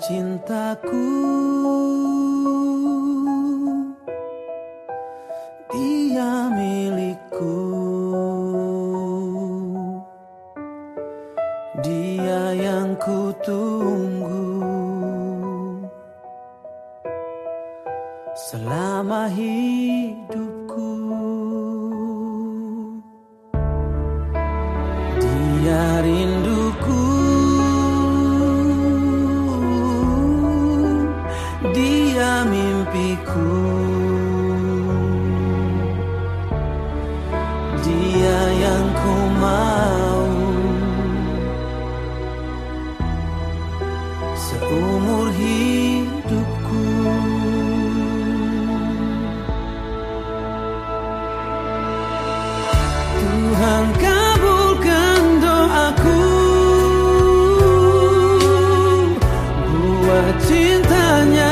cintaku. Dia milikku. Dia yang ku tunggu. Selama hidupku. Dia rindu mau. Seumur hidupku. Tuhan kabulkan doaku. Buat cintanya